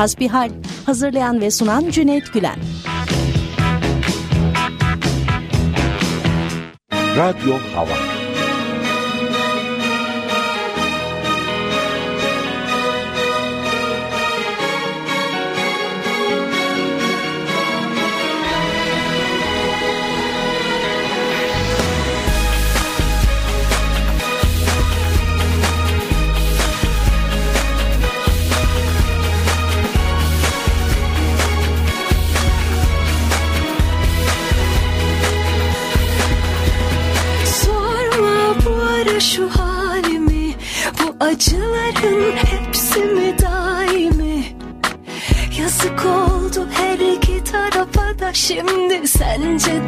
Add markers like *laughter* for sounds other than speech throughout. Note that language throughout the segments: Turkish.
Hasbihal hazırlayan ve sunan Cüneyt Gülen. Radyo Hava şimdi sence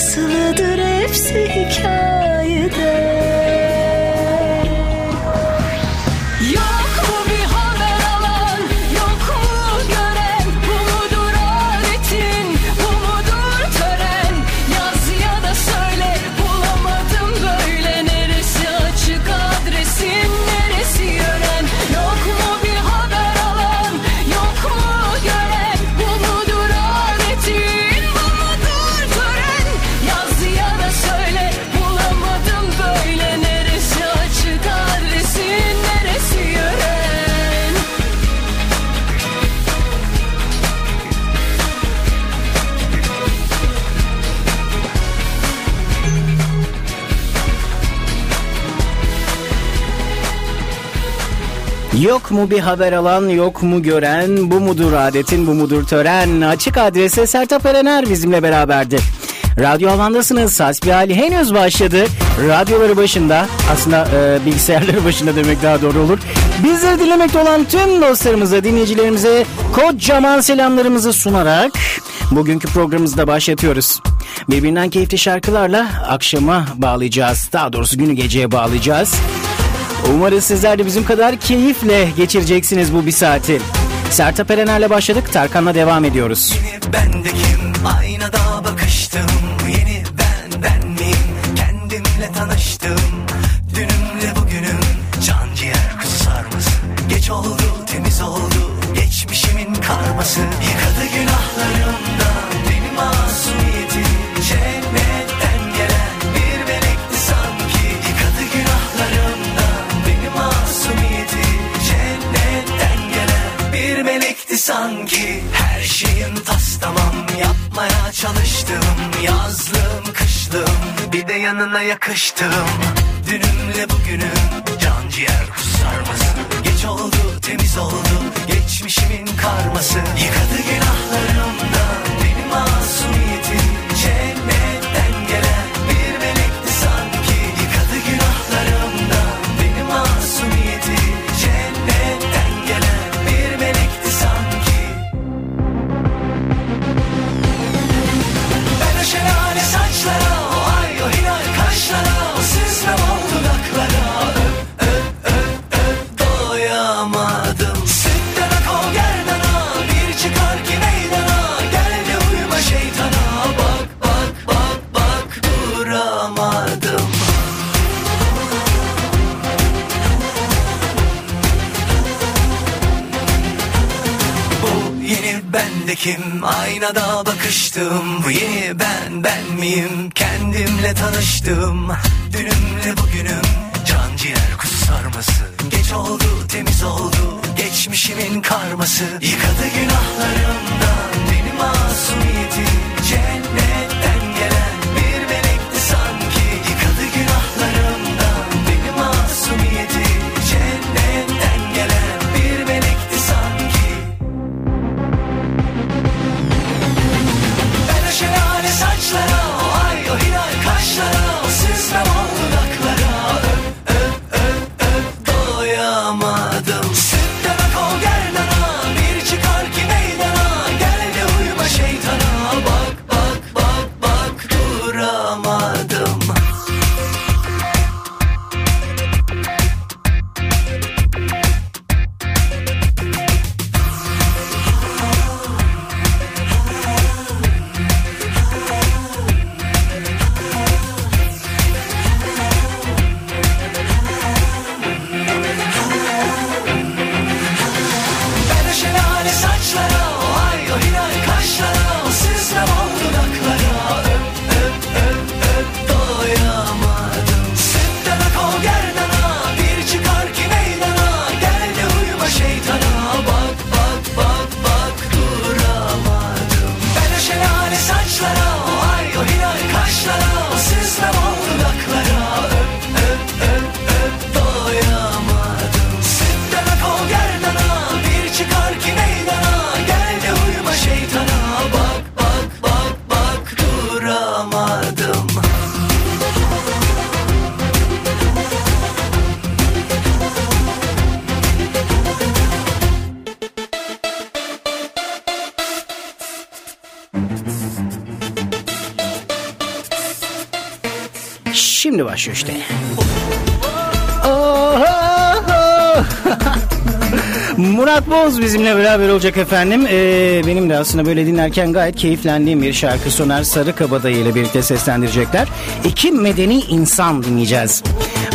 Asılıdır hepsi hikayede? Mu bir haber alan, yok mu gören, bu mudur adetin, bu mudur tören. Açık adrese Sertap Erener bizimle beraberdi. Radyo Havan'dasınız. Hasbihali henüz başladı. Radyoları başında aslında e, bilgisayarları başında demek daha doğru olur. Bizleri dinlemekte olan tüm dostlarımıza, dinleyicilerimize kocaman selamlarımızı sunarak bugünkü programımızı da başlatıyoruz. Birbirinden keyifli şarkılarla akşama bağlayacağız. Daha doğrusu günü geceye bağlayacağız. Umarız sizler de bizim kadar keyifle geçireceksiniz bu bir saati. Sertap Erener'le başladık. Tarkan'la devam ediyoruz. Yeni ben de kim? Aynada bakıştım. Yeni ben, ben miyim? Kendimle tanıştım. Dünümle bugünüm. Can ciğer kuzu sarması. Geç oldu, temiz oldu. Geçmişimin karması. Yanına yakıştım. Dünümle bugünüm can ciğer kusarması. Geç oldu, temiz oldu geçmişimin karması. Yıkadı günahlarımdan benim masumiyetim. Ben de kim? Aynada bakıştım. Bu yeni ben, ben miyim? Kendimle tanıştım. Dünümle bugünüm. Can ciğer kuzu sarması. Geç oldu, temiz oldu. Geçmişimin karması. Yıkadı günahlarımdan. Benim masumiyetim. Olacak efendim. Ee, benim de aslında böyle dinlerken gayet keyiflendiğim bir şarkı Soner Sarıkabadayı ile birlikte seslendirecekler. İki medeni insan dinleyeceğiz.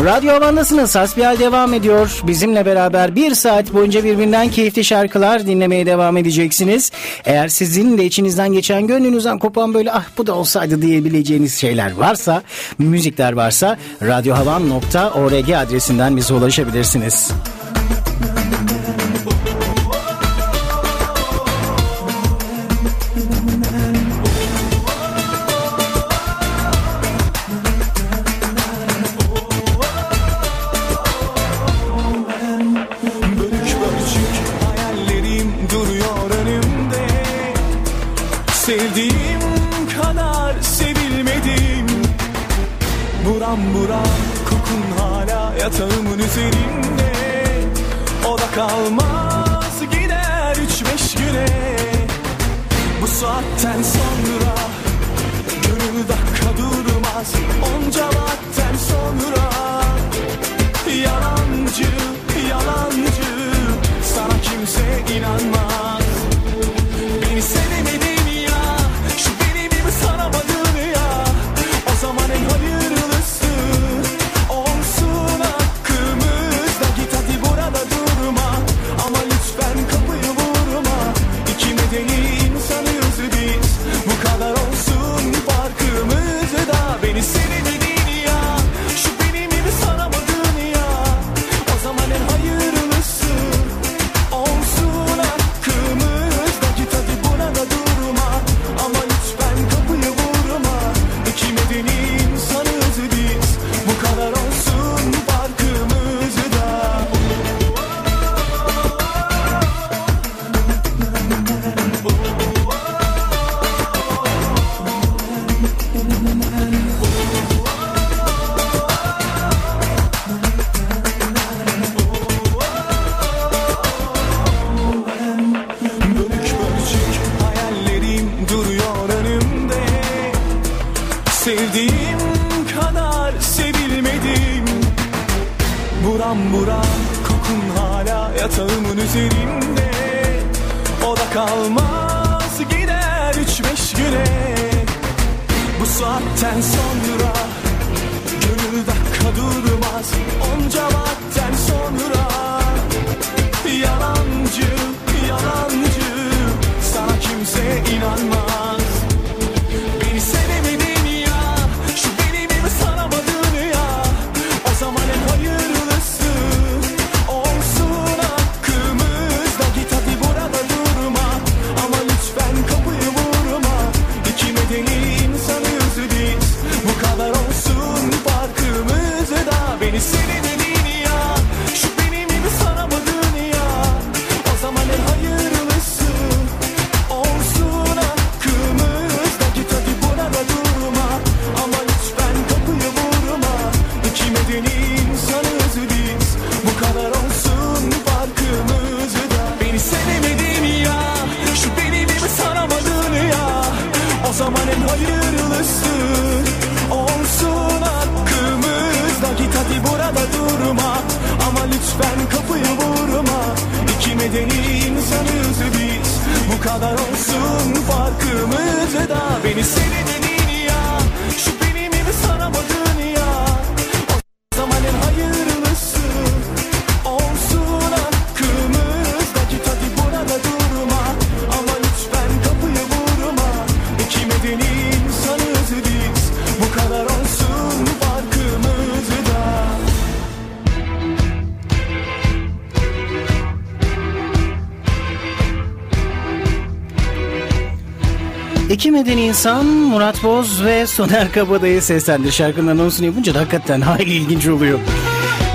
Radyo Havandasınız. Hasbihal devam ediyor. Bizimle beraber bir saat boyunca birbirinden keyifli şarkılar dinlemeye devam edeceksiniz. Eğer sizin de içinizden geçen gönlünüzden kopan böyle ah bu da olsaydı diyebileceğiniz şeyler varsa, müzikler varsa radyohavan.org adresinden bize ulaşabilirsiniz. Yatağımın üzerinde. O da kalmaz gider üç beş güne. Bu saatten sonra Gönül dakika durmaz. Onca vakten sonra Yalancı, yalancı. Sana kimse inanmaz İki medeni insan Murat Boz ve Soner Kabadayı seslendi. Şarkının anonsunu yapınca da hakikaten hayli ilginç oluyor.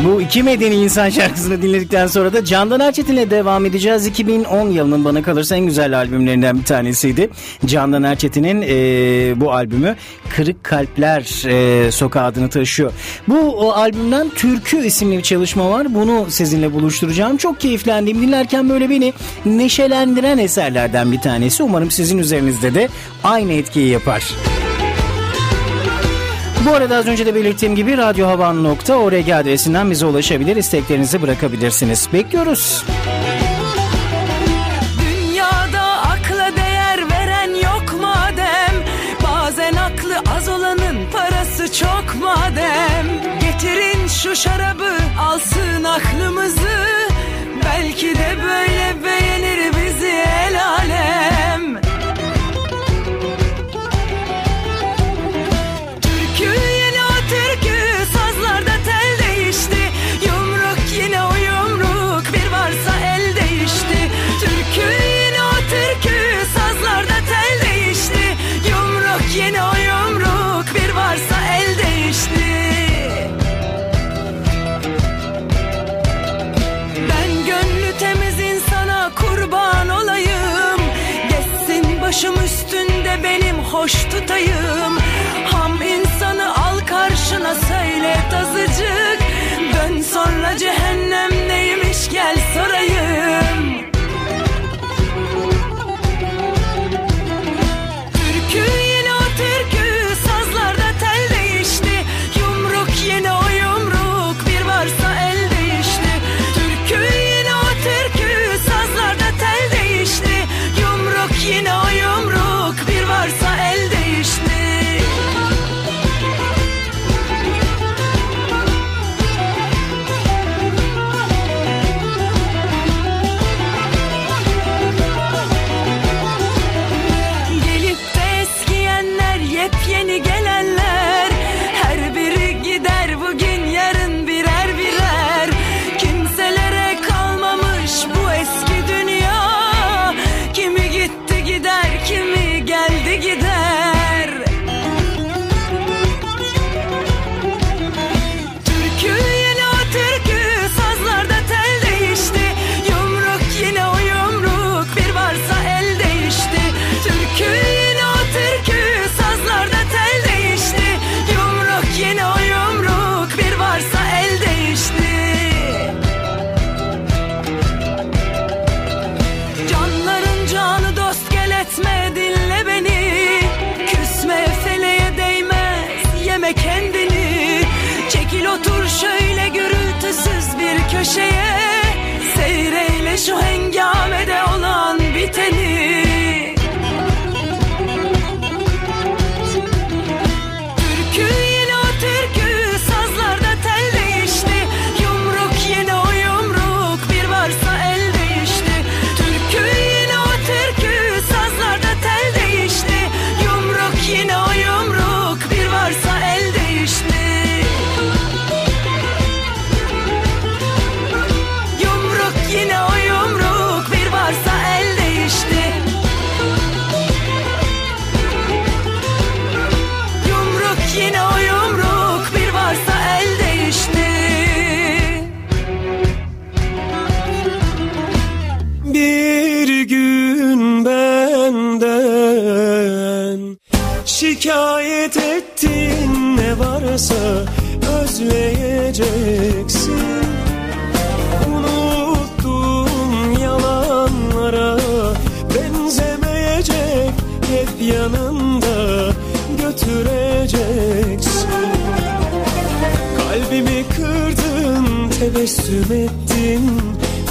Bu iki medeni insan şarkısını dinledikten sonra da Candan Erçetin'le devam edeceğiz. 2010 yılının bana kalırsa en güzel albümlerinden bir tanesiydi. Candan Erçetin'in e, bu albümü Kırık Kalpler e, Sokağı adını taşıyor. Bu o albümden Türkü isimli bir çalışma var. Bunu sizinle buluşturacağım. Çok keyiflendim. Dinlerken böyle beni neşelendiren eserlerden bir tanesi. Umarım sizin üzerinizde de aynı etkiyi yapar. Bu arada az önce de belirttiğim gibi radyohavan.org adresinden bize ulaşabilir, isteklerinizi bırakabilirsiniz. Bekliyoruz. Dünyada akla değer veren yok madem Bazen aklı az olanın parası çok madem Getirin şu şarabı alsın aklımızı Belki de böyle beğenir tutayım özleyeceksin Unuttuğum yalanlara benzemeyecek Hep yanında götüreceksin. Kalbimi kırdın, tebessüm ettin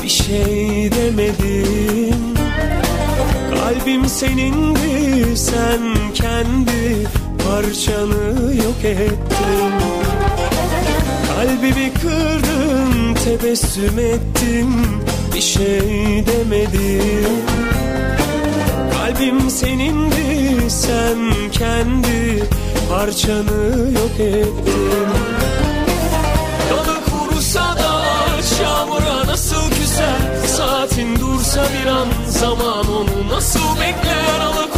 Bir şey demedin. Kalbim senindi, sen kendi parçanı yok ettin Kalbimi kırdın, tebessüm ettin Bir şey demedin. Kalbim senindi, sen kendi parçanı yok ettin. Dalı kurusa da ağaç yağmura nasıl küser? Saatin dursa bir an zaman onu nasıl bekler? Alıkoymuş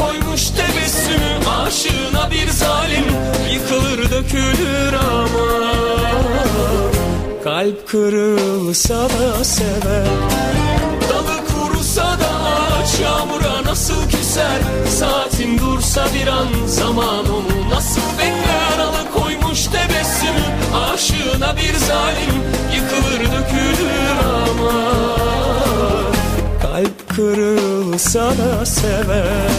aşığına bir zalim Yıkılır dökülür ama. Kalp kırılsa da sever Dalı kurusa da ağaç yağmura nasıl küser? Saatin dursa bir an zaman onu nasıl bekler? Alıkoymuş tebessümü aşığına bir zalim Yıkılır dökülür ama. Kalp kırılsa da sever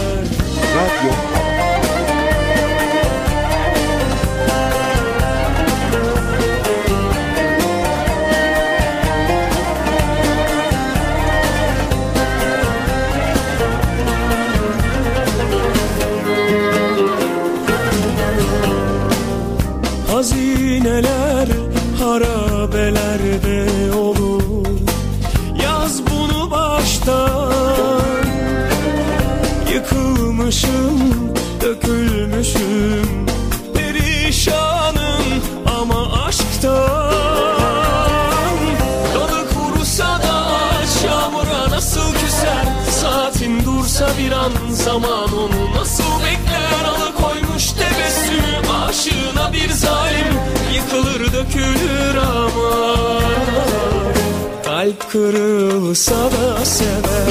kırılsa da sever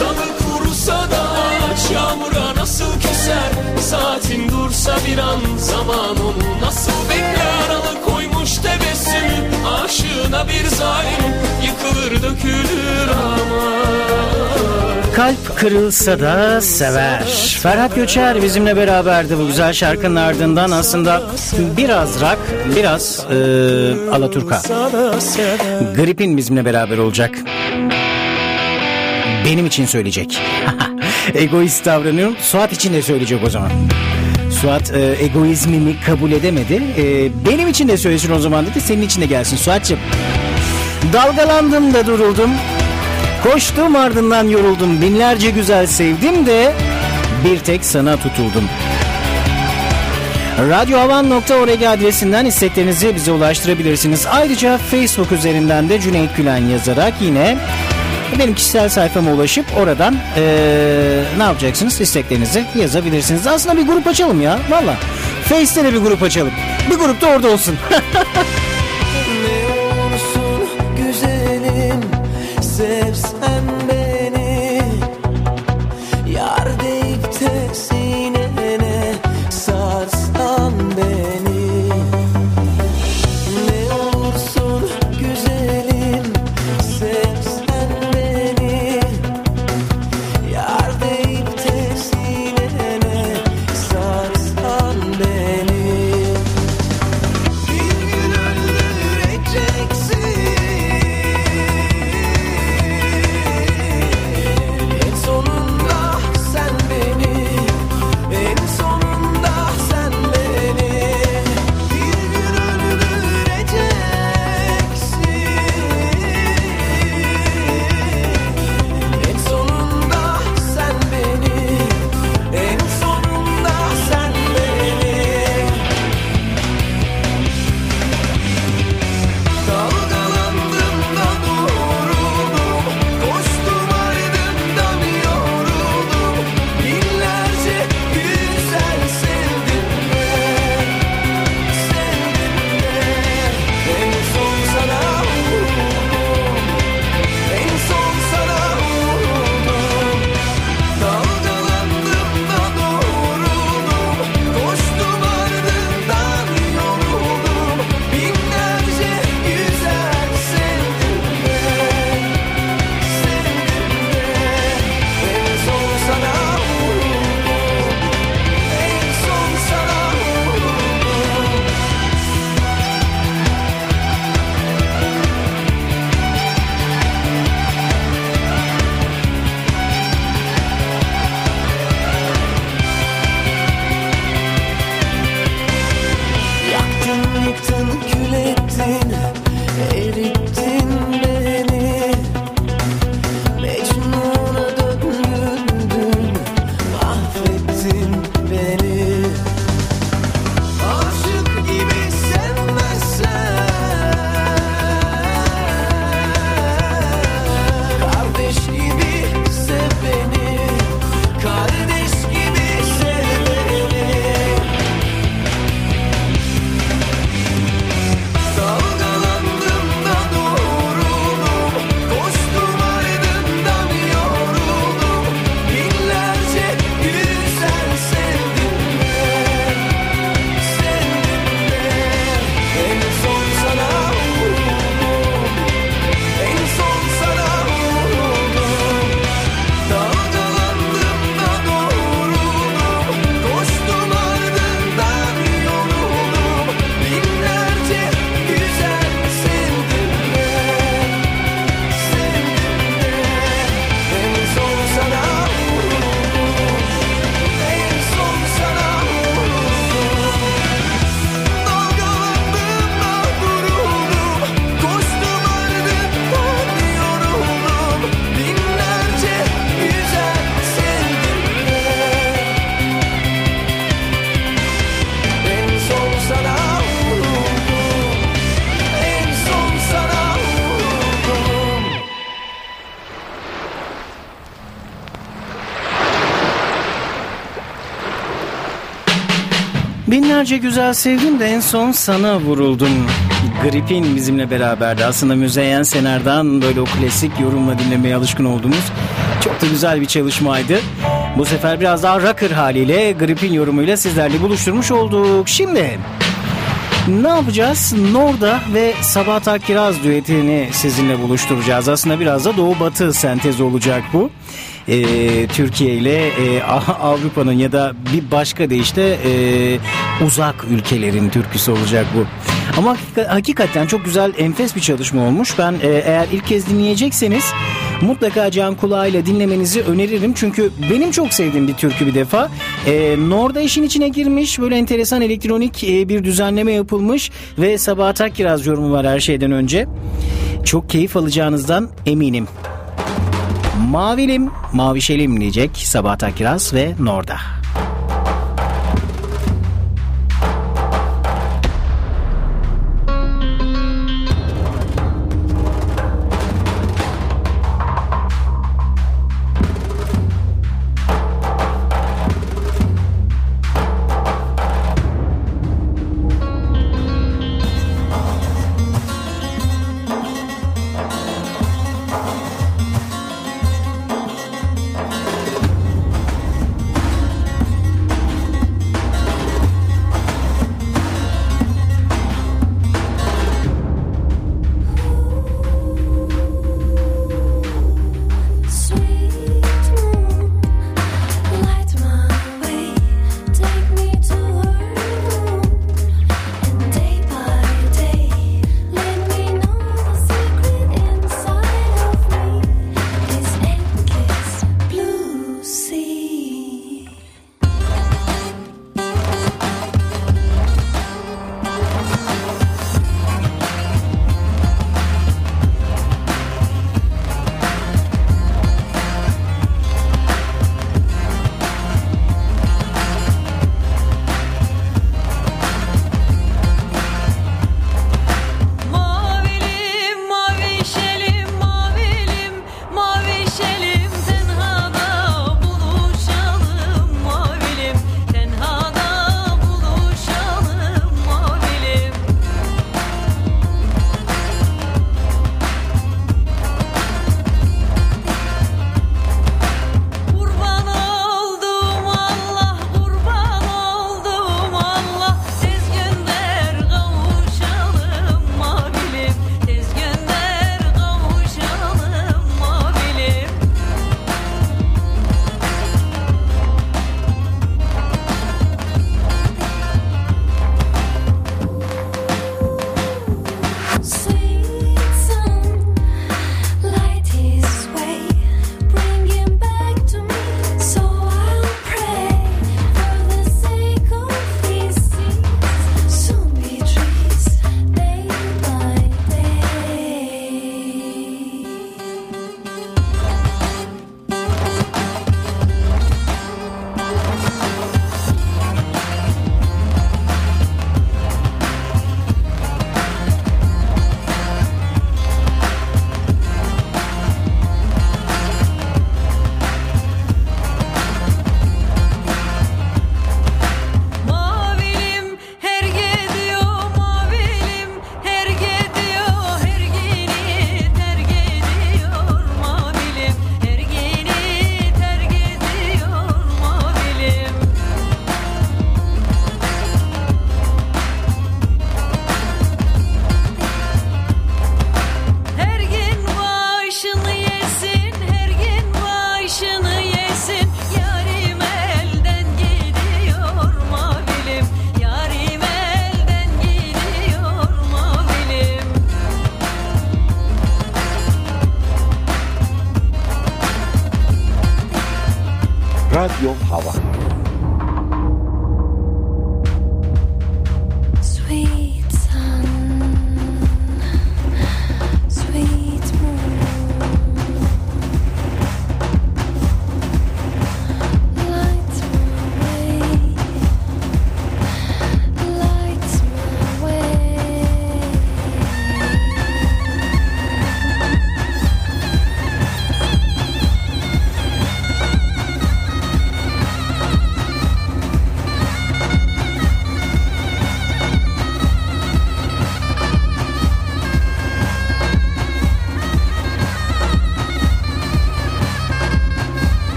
Dalı kurusa da ağaç yağmura nasıl küser Saatin dursa bir an zaman onu nasıl bekler? Alıkoymuş aşığına bir zalim Yıkılır dökülür ama Kalp kırılsa da sever. Ferhat Göçer bizimle beraberdi bu güzel şarkının ardından aslında biraz rock, biraz e, Alaturka. Gripin bizimle beraber olacak. Benim için söyleyecek. *laughs* Egoist davranıyorum. Suat için de söyleyecek o zaman. Suat e, egoizmimi kabul edemedi. E, benim için de söylesin o zaman dedi. Senin için de gelsin Suat'cığım. Dalgalandım da duruldum. Koştum ardından yoruldum. Binlerce güzel sevdim de bir tek sana tutuldum. Radyohavan.org adresinden isteklerinizi bize ulaştırabilirsiniz. Ayrıca Facebook üzerinden de Cüneyt Gülen yazarak yine benim kişisel sayfama ulaşıp oradan eee, ne yapacaksınız? İsteklerinizi yazabilirsiniz. Aslında bir grup açalım ya. Valla. Face'te de bir grup açalım. Bir grup da orada olsun. *laughs* Binlerce güzel sevdim de en son sana vuruldum. Grip'in bizimle beraberdi. Aslında Müzeyyen Sener'den böyle o klasik yorumla dinlemeye alışkın olduğumuz çok da güzel bir çalışmaydı. Bu sefer biraz daha rocker haliyle Grip'in yorumuyla sizlerle buluşturmuş olduk. Şimdi ne yapacağız? Norda ve Sabahat Akkiraz düetini sizinle buluşturacağız. Aslında biraz da Doğu Batı sentezi olacak bu. Ee, Türkiye ile e, Avrupa'nın ya da bir başka deyişle e, uzak ülkelerin türküsü olacak bu. Ama hakika- hakikaten çok güzel enfes bir çalışma olmuş. Ben e, eğer ilk kez dinleyecekseniz mutlaka can kulağıyla dinlemenizi öneririm. Çünkü benim çok sevdiğim bir türkü bir defa. E, Norda işin içine girmiş. Böyle enteresan elektronik e, bir düzenleme yapılmış. Ve Sabahat Akkiraz yorumu var her şeyden önce. Çok keyif alacağınızdan eminim. Mavilim, Mavişelim diyecek Sabahat Akkiraz ve Norda.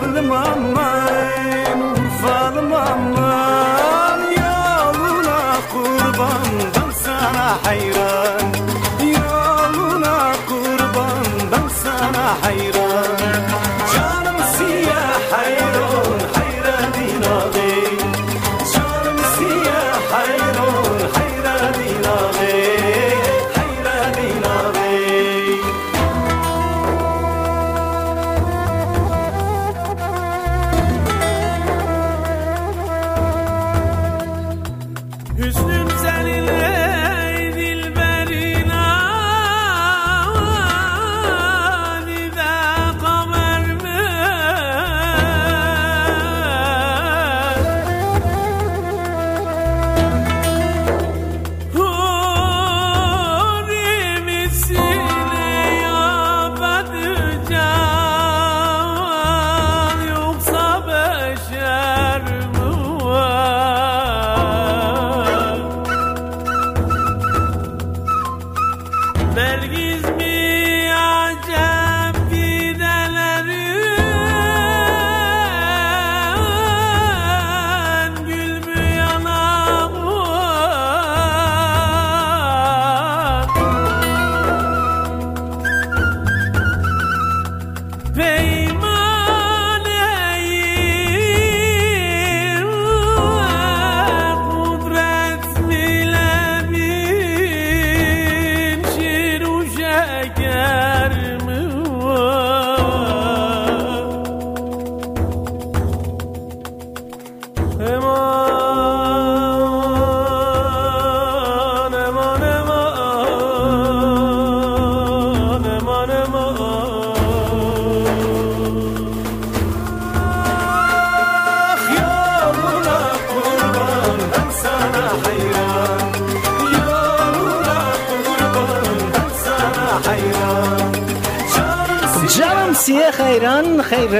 aklım aman Urfalım aman Yoluna kurban ben sana hayran. Yoluna kurban ben sana hayran.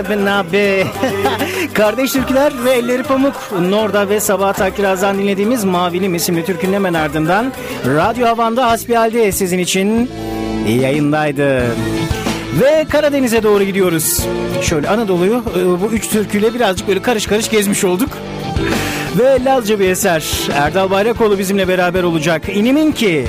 Nabe. *laughs* Kardeş Türküler ve Elleri Pamuk. Norda ve Sabah Takiraz'dan dinlediğimiz Mavilim isimli türkünün hemen ardından Radyo Havan'da Hasbihal'de sizin için yayındaydı. Ve Karadeniz'e doğru gidiyoruz. Şöyle Anadolu'yu e, bu üç türküyle birazcık böyle karış karış gezmiş olduk. Ve Lazca bir eser. Erdal Bayrakoğlu bizimle beraber olacak. İnimin ki...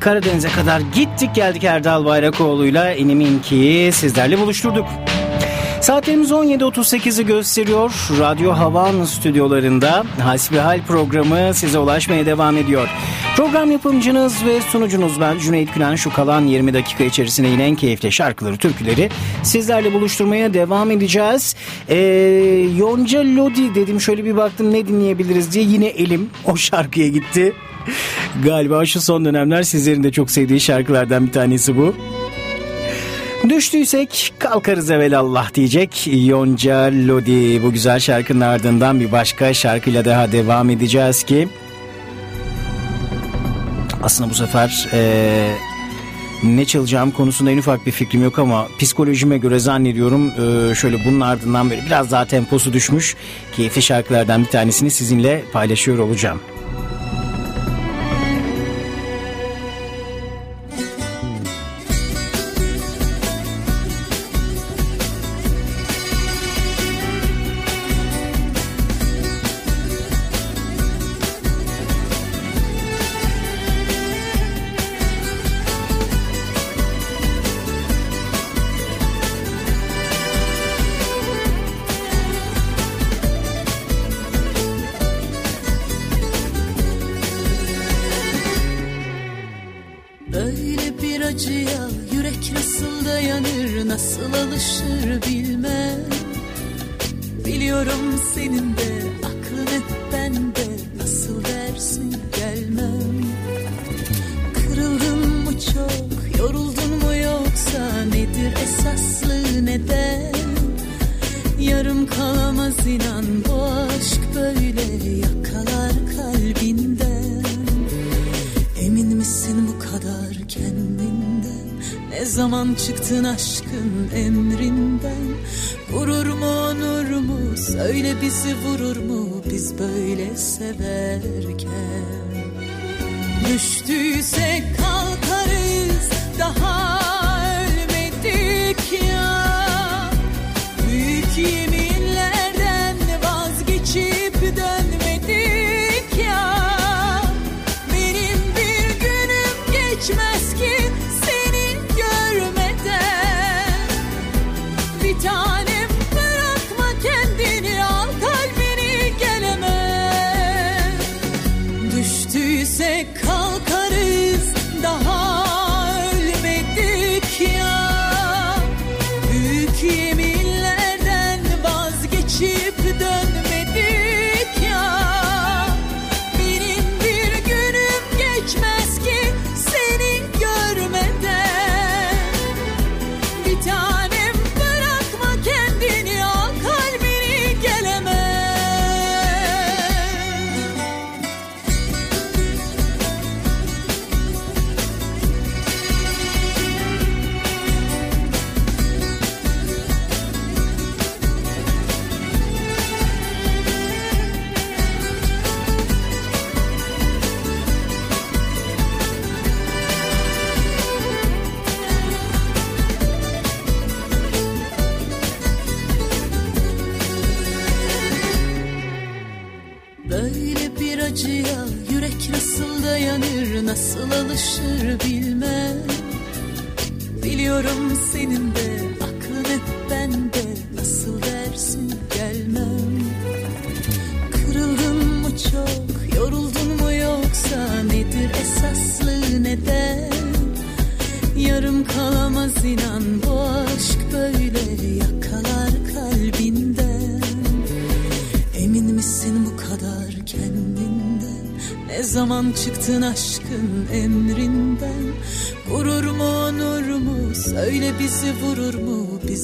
Karadeniz'e kadar gittik geldik Erdal Bayrakoğlu'yla Enemin ki sizlerle buluşturduk. Saatlerimiz 17.38'i gösteriyor. Radyo Havan stüdyolarında Hasbihal programı size ulaşmaya devam ediyor. Program yapımcınız ve sunucunuz ben Cüneyt Gülen. Şu kalan 20 dakika içerisinde yine en keyifli şarkıları, türküleri sizlerle buluşturmaya devam edeceğiz. Ee, Yonca Lodi dedim şöyle bir baktım ne dinleyebiliriz diye yine elim o şarkıya gitti. Galiba şu son dönemler sizlerin de çok sevdiği şarkılardan bir tanesi bu. Düştüysek kalkarız evelallah diyecek Yonca Lodi. Bu güzel şarkının ardından bir başka şarkıyla daha devam edeceğiz ki aslında bu sefer eee, ne çalacağım konusunda en ufak bir fikrim yok ama psikolojime göre zannediyorum eee, şöyle bunun ardından böyle biraz daha temposu düşmüş keyifli şarkılardan bir tanesini sizinle paylaşıyor olacağım. Böyle severken.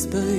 Mu?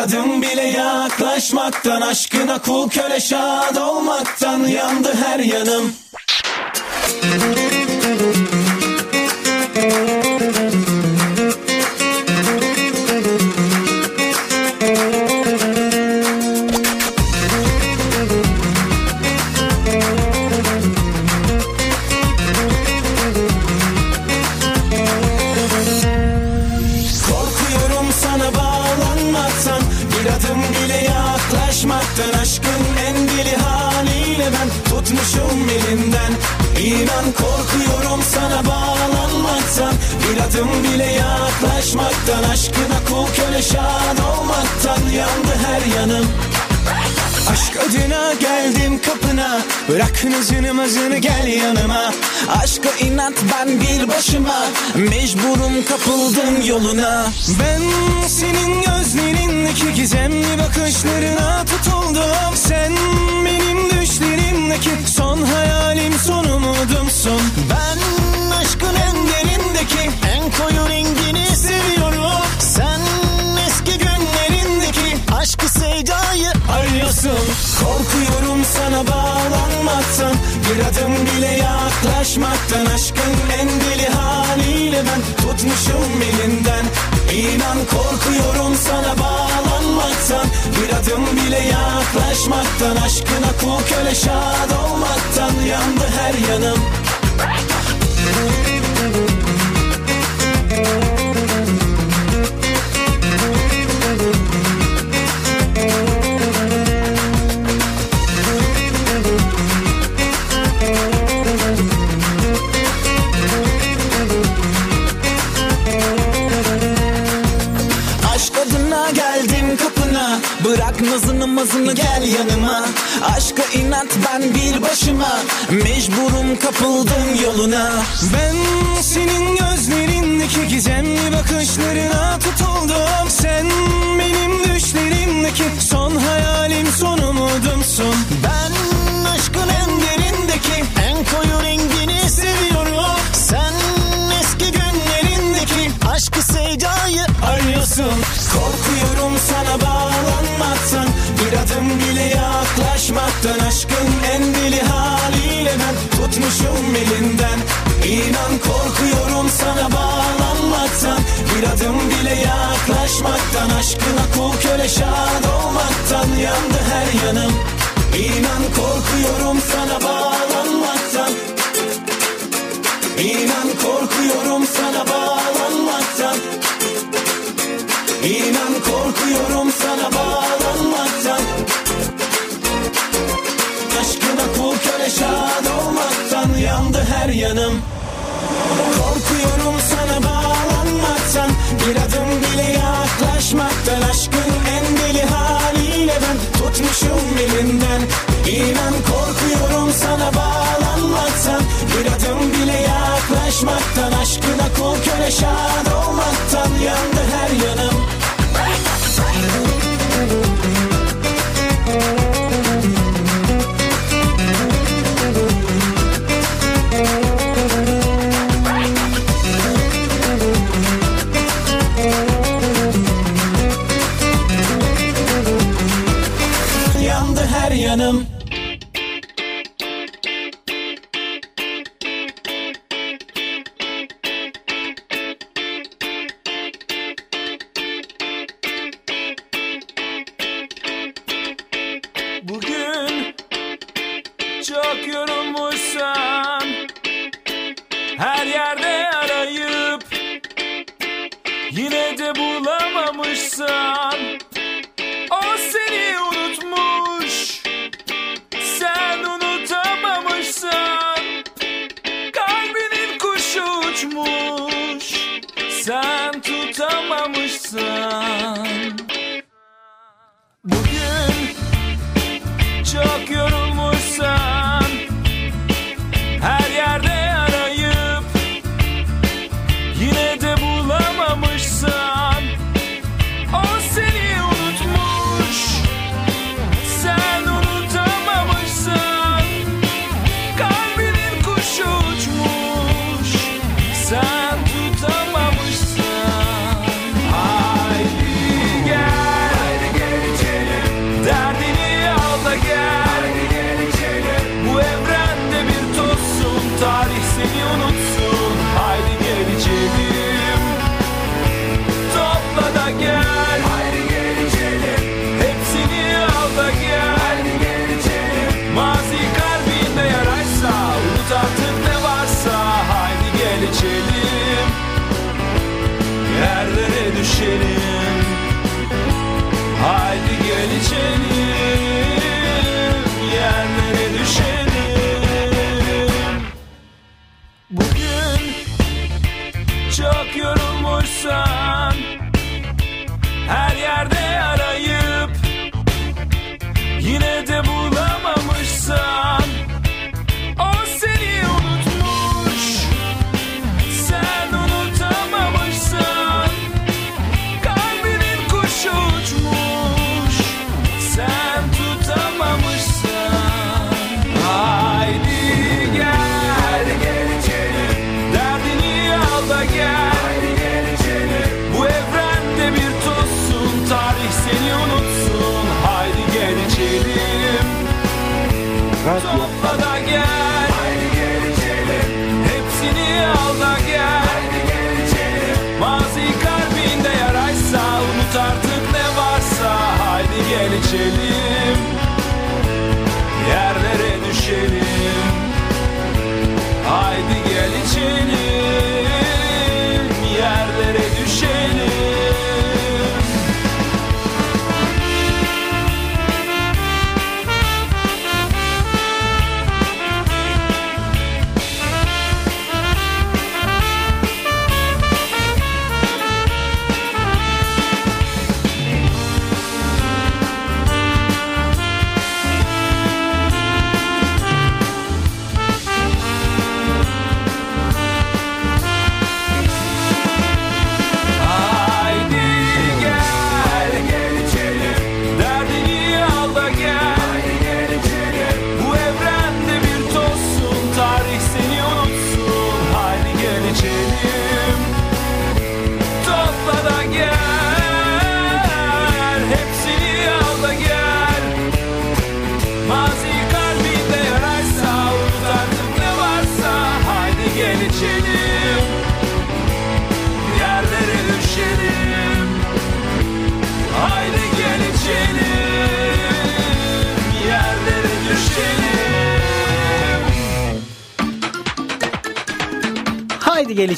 Bir bile yaklaşmaktan Aşkına kul köle şad olmaktan Yandı her yanım tutmuşum elinden. İnan korkuyorum sana bağlanmaktan. Bir adım bile yaklaşmaktan. Aşkına kul köle şad olmaktan. Yandı her yanım Aşk adına geldim kapına. Bırak nazını mazını gel yanıma. Aşka inat ben bir başıma. Mecburum kapıldım yoluna. Ben senin gözlerindeki gizemli bakışlarına tutuldum. Sen benim düşlerimdeki son hayalim son umudumsun Ben aşkın en derindeki en koyu rengini seviyorum aşkı sevdayı arıyorsun. Korkuyorum sana bağlanmaktan Bir adım bile yaklaşmaktan. Aşkın en deli haliyle ben tutmuşum elinden. İnan korkuyorum sana bağlanmaktan Bir adım bile yaklaşmaktan. Aşkına kul köle şad olmaktan Yandı her yanım nazını mazını gel yanıma. Aşka inat ben bir başıma. Mecburum kapıldım yoluna. Ben senin gözlerindeki gizemli bakışlarına tutuldum. Sen benim düşlerimdeki son hayalim son umudumsun. Ben aşkın en derindeki en koyu rengini seviyorum. Sen eski günlerindeki aşkı sevdayı arıyorsun. Bağlanmaktan Adım bile yaklaşmaktan Aşkın en deli haliyle ben tutmuşum elinden. İnan korkuyorum sana bağlanmaktan Bir adım bile yaklaşmaktan Aşkına kul köle şad olmaktan Yandı her yanım. İnan korkuyorum sana bağlanmaktan. İnan korkuyorum sana bağlanmaktan kul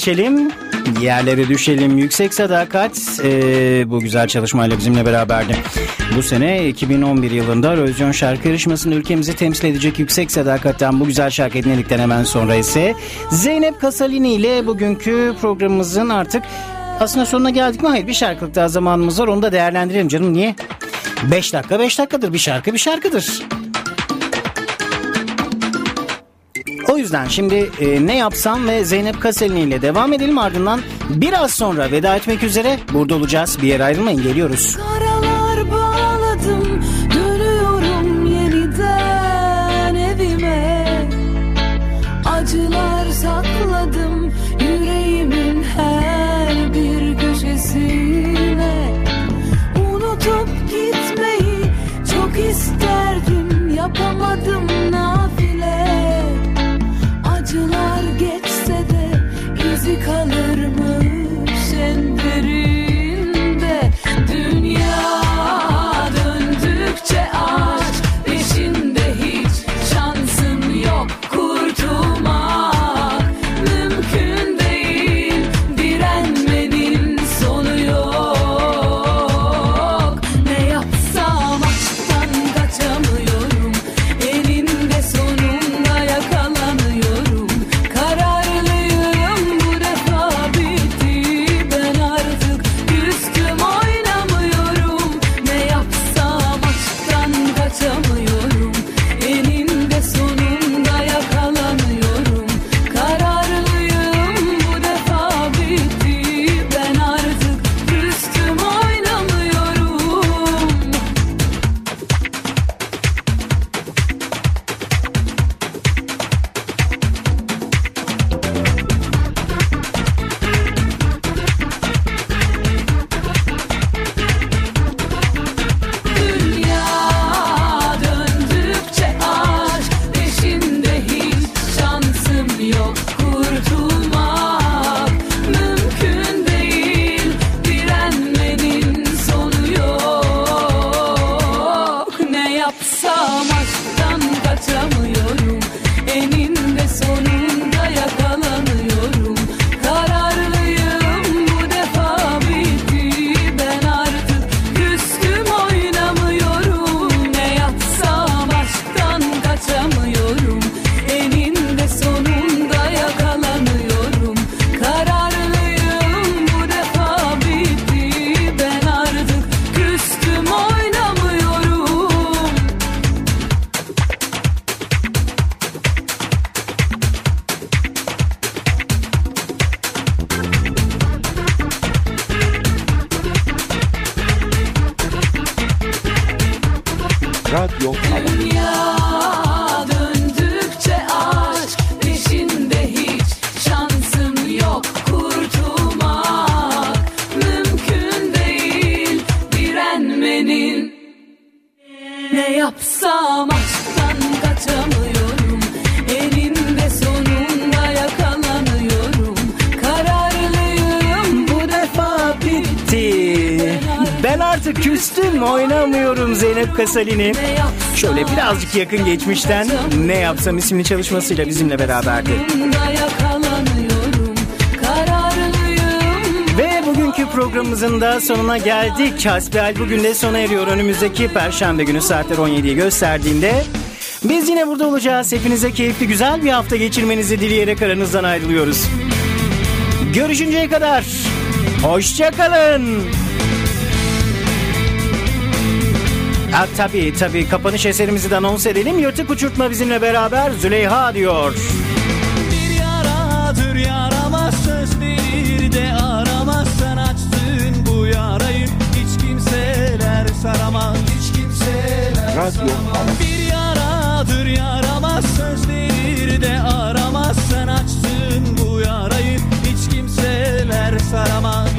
İçelim. Yerlere düşelim. Yüksek Sadakat eee, bu güzel çalışmayla bizimle beraberdi. Bu sene 2011 yılında Eurovision şarkı yarışmasında ülkemizi temsil edecek Yüksek Sadakat'ten bu güzel şarkı dinledikten hemen sonra ise Zeynep Kasalini ile bugünkü programımızın artık aslında sonuna geldik mi? Hayır bir şarkılık daha zamanımız var onu da değerlendirelim canım. Niye? 5 dakika 5 dakikadır bir şarkı bir şarkıdır. Yüzden şimdi e, ne yapsam ve Zeynep Kaselini ile devam edelim ardından biraz sonra veda etmek üzere burada olacağız. Bir yere ayrılmayın geliyoruz. Karalar Kasalini. Şöyle birazcık yakın geçmişten Ne Yapsam isimli çalışmasıyla bizimle beraberdi. Ve bugünkü programımızın da sonuna geldik. Hasbihal bugün de sona eriyor. Önümüzdeki Perşembe günü saatler 17'yi gösterdiğinde biz yine burada olacağız. Hepinize keyifli güzel bir hafta geçirmenizi dileyerek aranızdan ayrılıyoruz. Görüşünceye kadar hoşçakalın. Ha, tabii tabii. Kapanış eserimizi de anons edelim. Yırtık uçurtma bizimle beraber. Züleyha diyor. Bir yaradır yaramaz sözleri de aramazsan açtın bu yarayı. Hiç kimseler saramaz hiç kimseler Radyo Bir yaradır yaramaz sözleri de aramazsan açtın bu yarayı. Hiç kimseler saramaz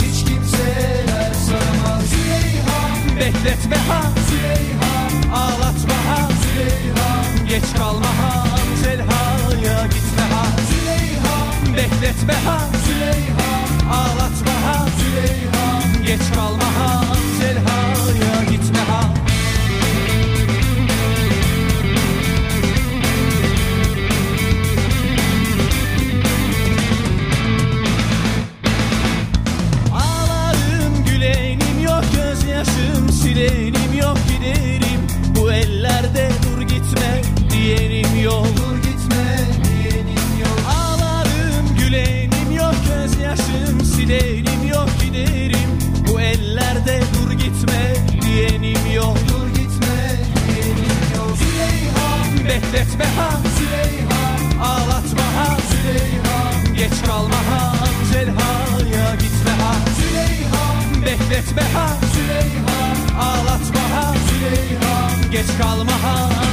Bekletme ha. Züleyha ağlatma ha. Züleyha geç kalma ha. Zelha'ya gitme ha. Züleyha bekletme ha. Züleyha ağlatma ha. Züleyha geç kalma ha silenim yok giderim. Bu ellerde dur gitme diyenim yok. Dur gitme diyenim yok. Ağlarım gülenim yok gözyaşım silenim yok giderim. Bu ellerde dur gitme diyenim yok. Dur gitme diyenim yok. Züleyha bekletme ha. Züleyha ağlatma ha. Züleyha geç kalma ha. Zelha'ya gitme ha. Züleyha bekletme ha. Züleyha geç kalma. ha